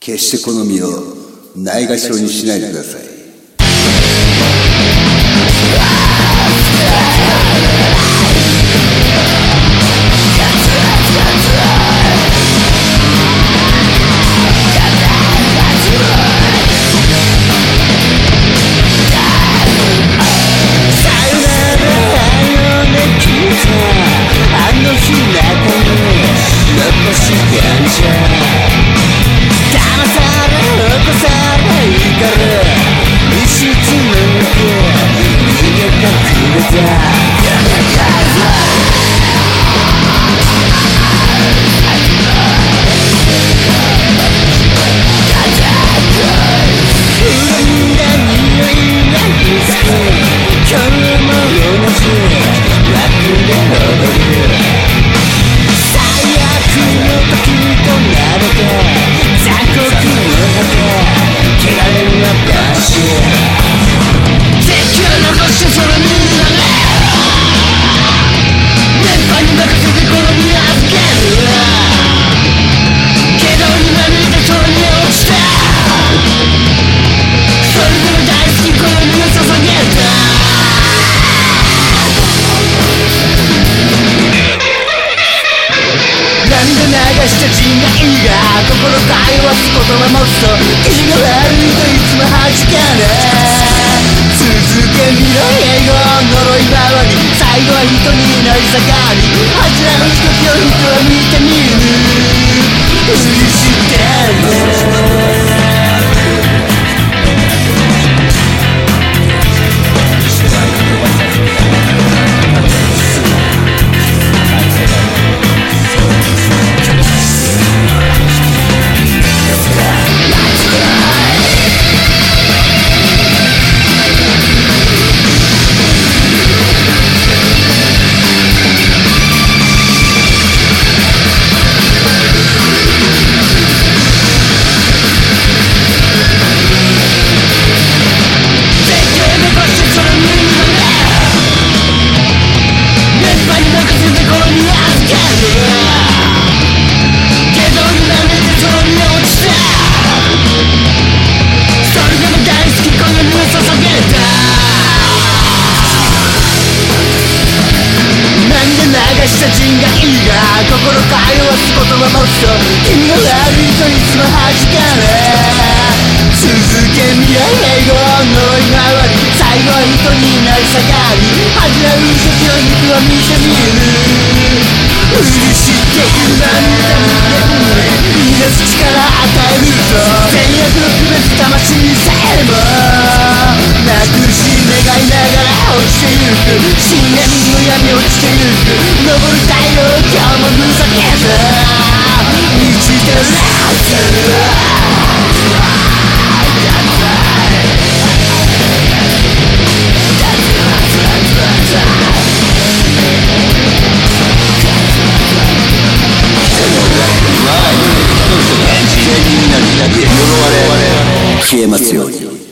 決してこの身をないがしろにしないでください。した違いが心通わす言葉持つと気が悪いといつも弾かれ続けみろ英語呪い回り最後は人になり盛り恥じらう時を人は見は人になり下がり恥じらう時を肉は見てみる無理して今涙に生み出す力与えると善悪の区別魂さえもなくし願いながら落ちてゆく深淵の闇落ちてゆく昇る太陽今日もふざけず満ちてる消えますように。